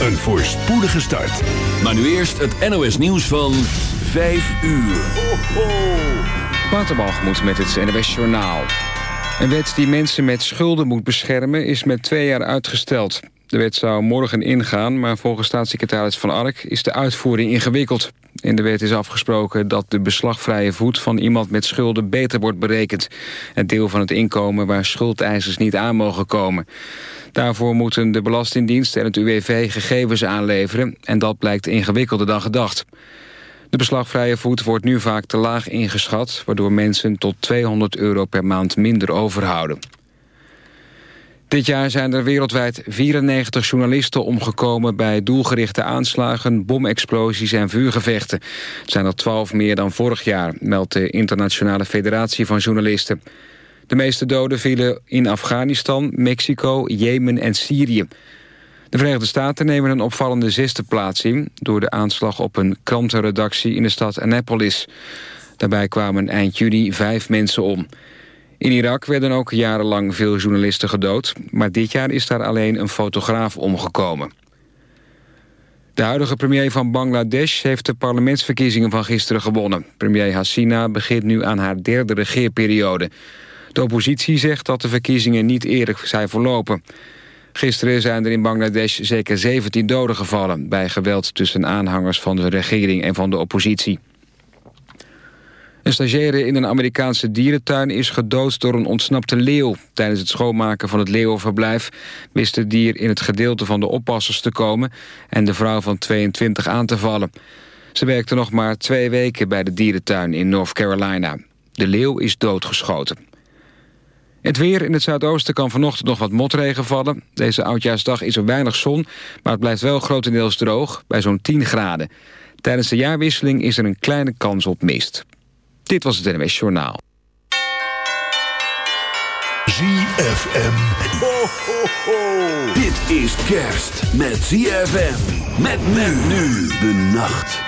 Een voorspoedige start. Maar nu eerst het NOS nieuws van 5 uur. Waterbalgemoed met het NOS Journaal. Een wet die mensen met schulden moet beschermen is met twee jaar uitgesteld. De wet zou morgen ingaan, maar volgens staatssecretaris Van Ark is de uitvoering ingewikkeld. In de wet is afgesproken dat de beslagvrije voet van iemand met schulden beter wordt berekend. Het deel van het inkomen waar schuldeisers niet aan mogen komen. Daarvoor moeten de Belastingdienst en het UWV gegevens aanleveren... en dat blijkt ingewikkelder dan gedacht. De beslagvrije voet wordt nu vaak te laag ingeschat... waardoor mensen tot 200 euro per maand minder overhouden. Dit jaar zijn er wereldwijd 94 journalisten omgekomen... bij doelgerichte aanslagen, bomexplosies en vuurgevechten. Het zijn er 12 meer dan vorig jaar, meldt de Internationale Federatie van Journalisten. De meeste doden vielen in Afghanistan, Mexico, Jemen en Syrië. De Verenigde Staten nemen een opvallende zesde plaats in... door de aanslag op een krantenredactie in de stad Annapolis. Daarbij kwamen eind juni vijf mensen om. In Irak werden ook jarenlang veel journalisten gedood... maar dit jaar is daar alleen een fotograaf omgekomen. De huidige premier van Bangladesh heeft de parlementsverkiezingen van gisteren gewonnen. Premier Hasina begint nu aan haar derde regeerperiode. De oppositie zegt dat de verkiezingen niet eerlijk zijn verlopen. Gisteren zijn er in Bangladesh zeker 17 doden gevallen... bij geweld tussen aanhangers van de regering en van de oppositie. Een stagiaire in een Amerikaanse dierentuin is gedood door een ontsnapte leeuw. Tijdens het schoonmaken van het leeuwenverblijf wist het dier in het gedeelte van de oppassers te komen en de vrouw van 22 aan te vallen. Ze werkte nog maar twee weken bij de dierentuin in North Carolina. De leeuw is doodgeschoten. Het weer in het zuidoosten kan vanochtend nog wat motregen vallen. Deze oudjaarsdag is er weinig zon, maar het blijft wel grotendeels droog, bij zo'n 10 graden. Tijdens de jaarwisseling is er een kleine kans op mist. Dit was het NWS Journaal. ZFM. Ho, ho, ho. Dit is kerst met ZFM. Met men nu de nacht.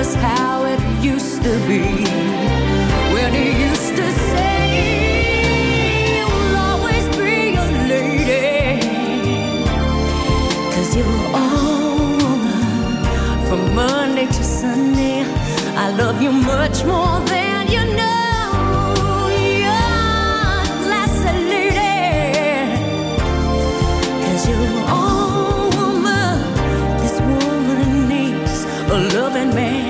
was how it used to be. When he used to say you'll always be a lady. Cause you're all woman from Monday to Sunday. I love you much more than you know. You're classy lady. You were all woman. This woman needs a loving man.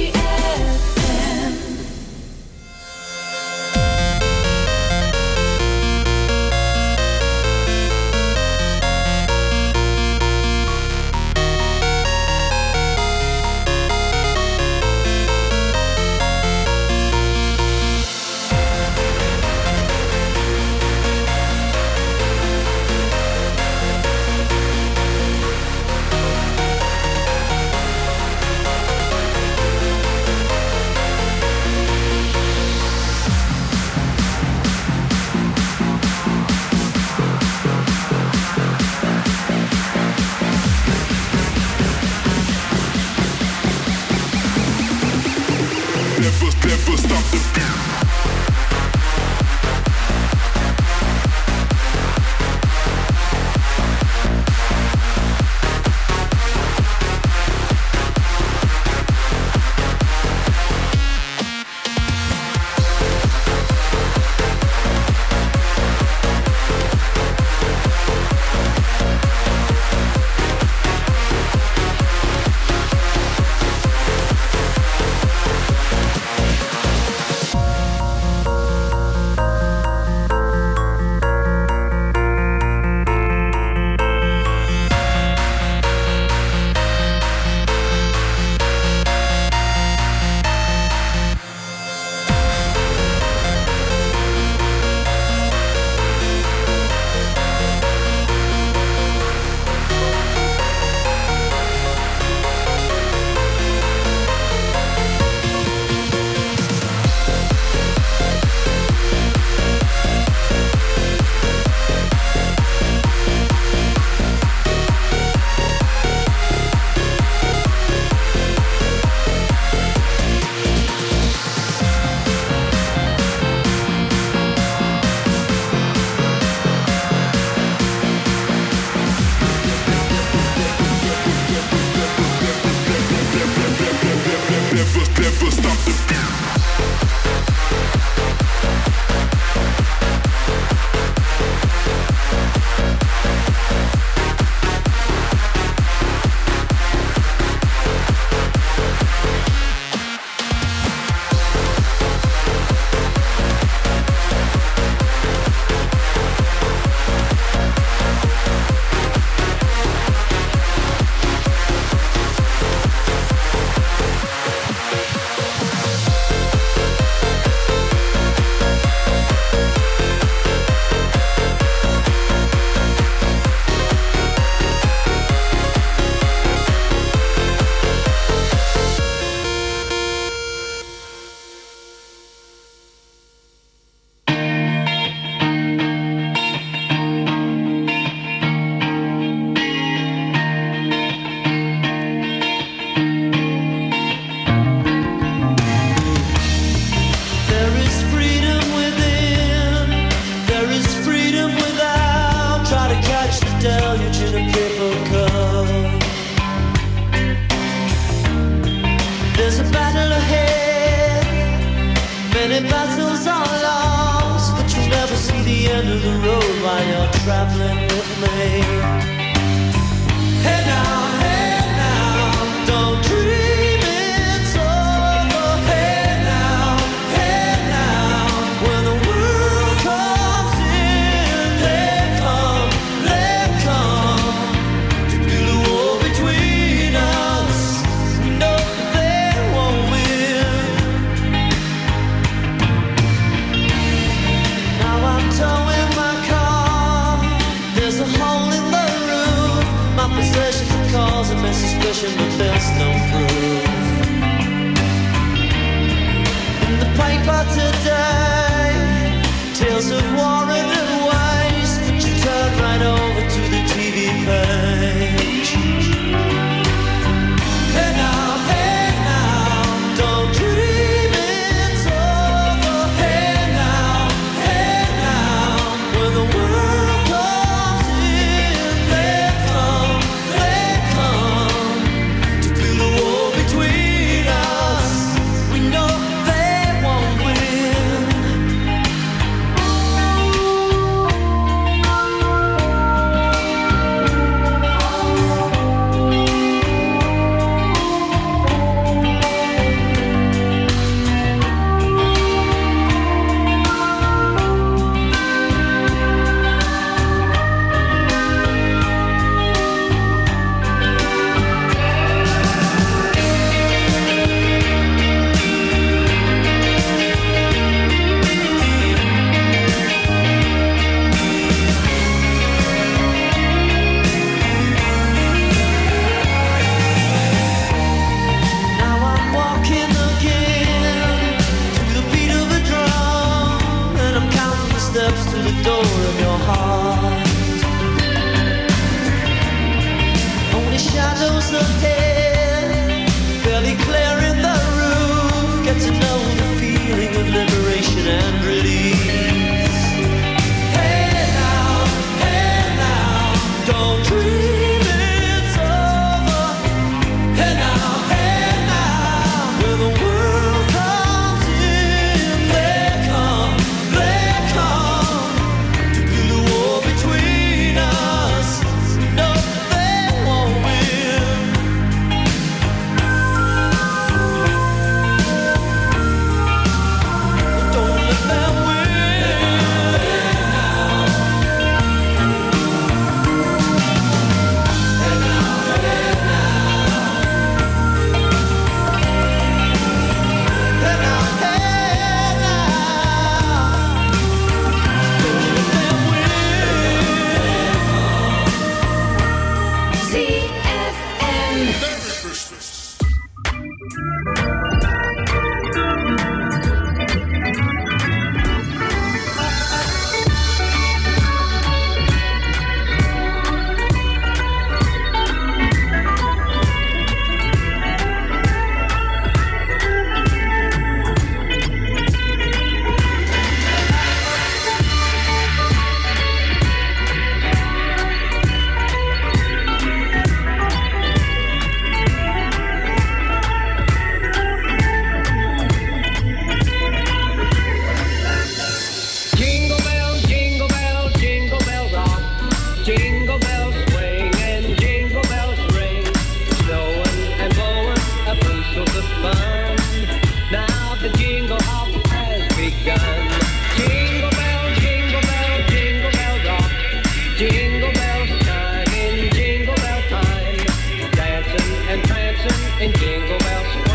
We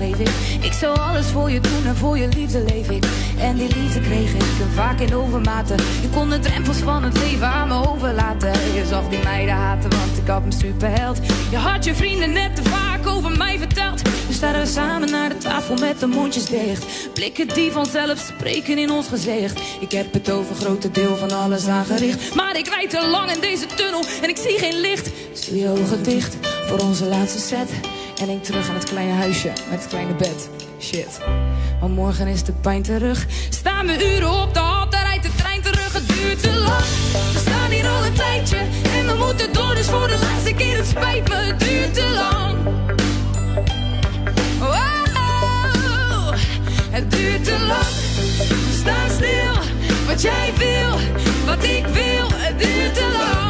ik. Zou alles voor je doen en voor je liefde leef ik. En die liefde kreeg ik vaak in overmaten. Je kon de drempels van het leven aan me overlaten. Je zag die meiden haten, want ik had me superheld. Je had je vrienden net te vaak over mij verteld. We staan samen naar de tafel met de mondjes dicht. Blikken die vanzelf spreken in ons gezicht. Ik heb het over grote deel van alles aangericht. Maar ik rijd te lang in deze tunnel en ik zie geen licht. Doe je ogen dicht voor onze laatste set. En denk terug aan het kleine huisje met het kleine bed. Shit. Maar morgen is de pijn terug. Staan we uren op de hal, daar rijdt de trein terug. Het duurt te lang. We staan hier al een tijdje. En we moeten door, dus voor de laatste keer. Het spijt me, het duurt te lang. Oh, het duurt te lang. We staan stil. Wat jij wil, wat ik wil. Het duurt te lang.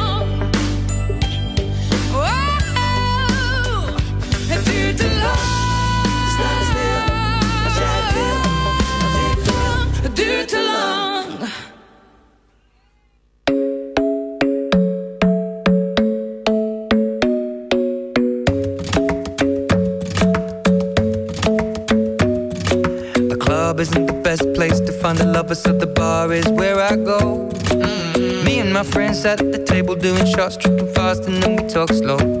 Duurt te lang. The club isn't the best place to find the lovers, so the bar is where I go. Me and my friends at the table doing shots, tripping fast, and then we talk slow.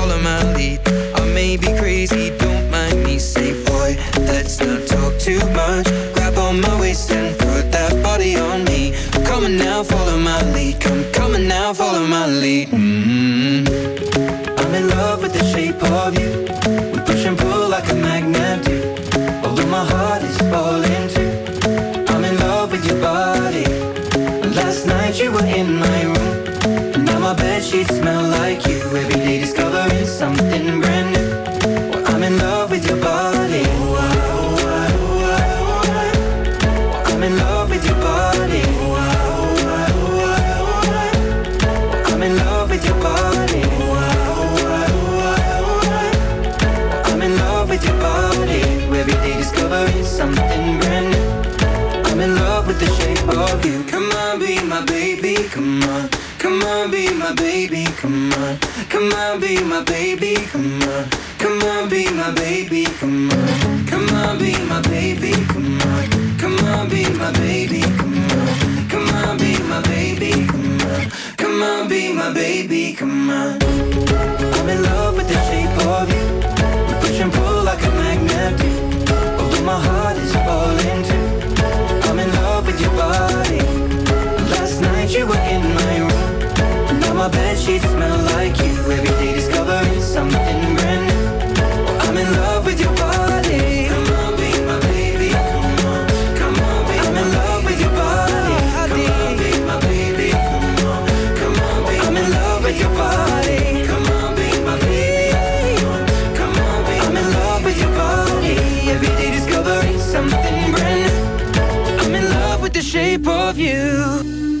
the shape of you.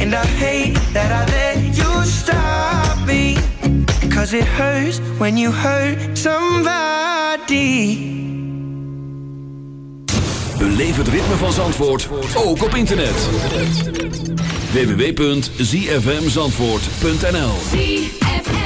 And I hate that I let you stop me. Cause it hurts when you hurt somebody. Beleef het ritme van Zandvoort, ook op internet. www.zfmzandvoort.nl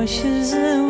washes away.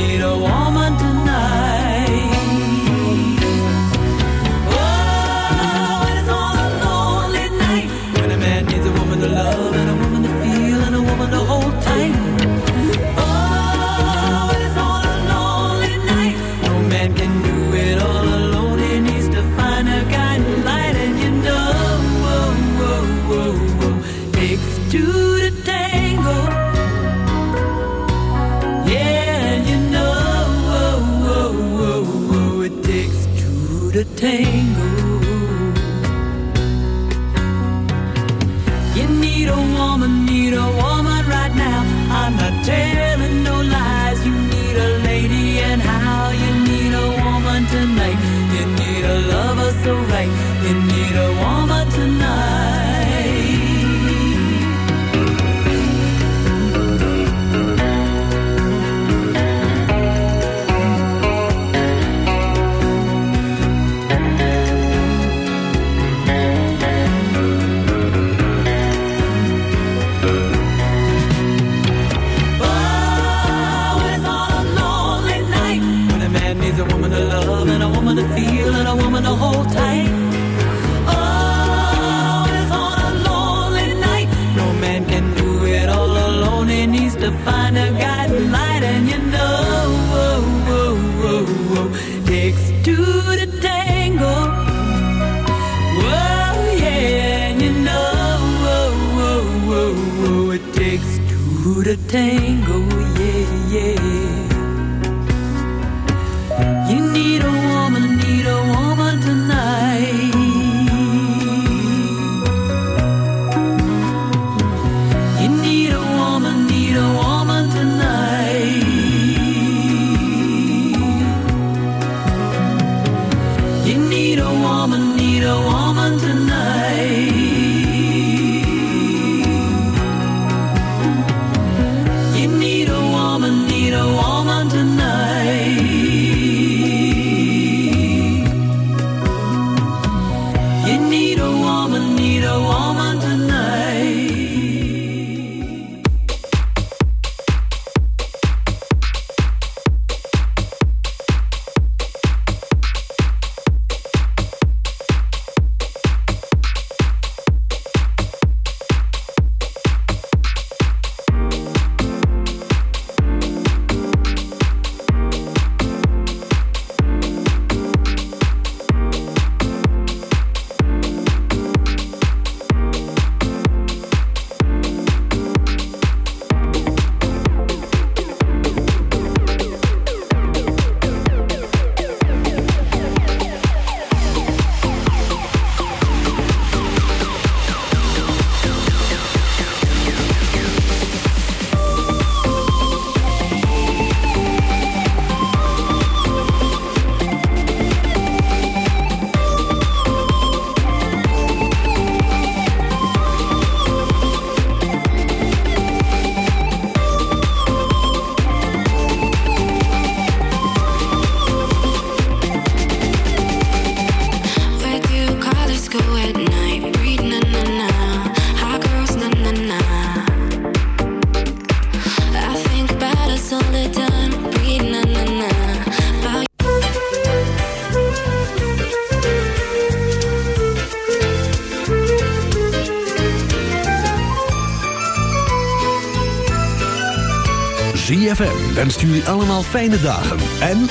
fijne dagen. En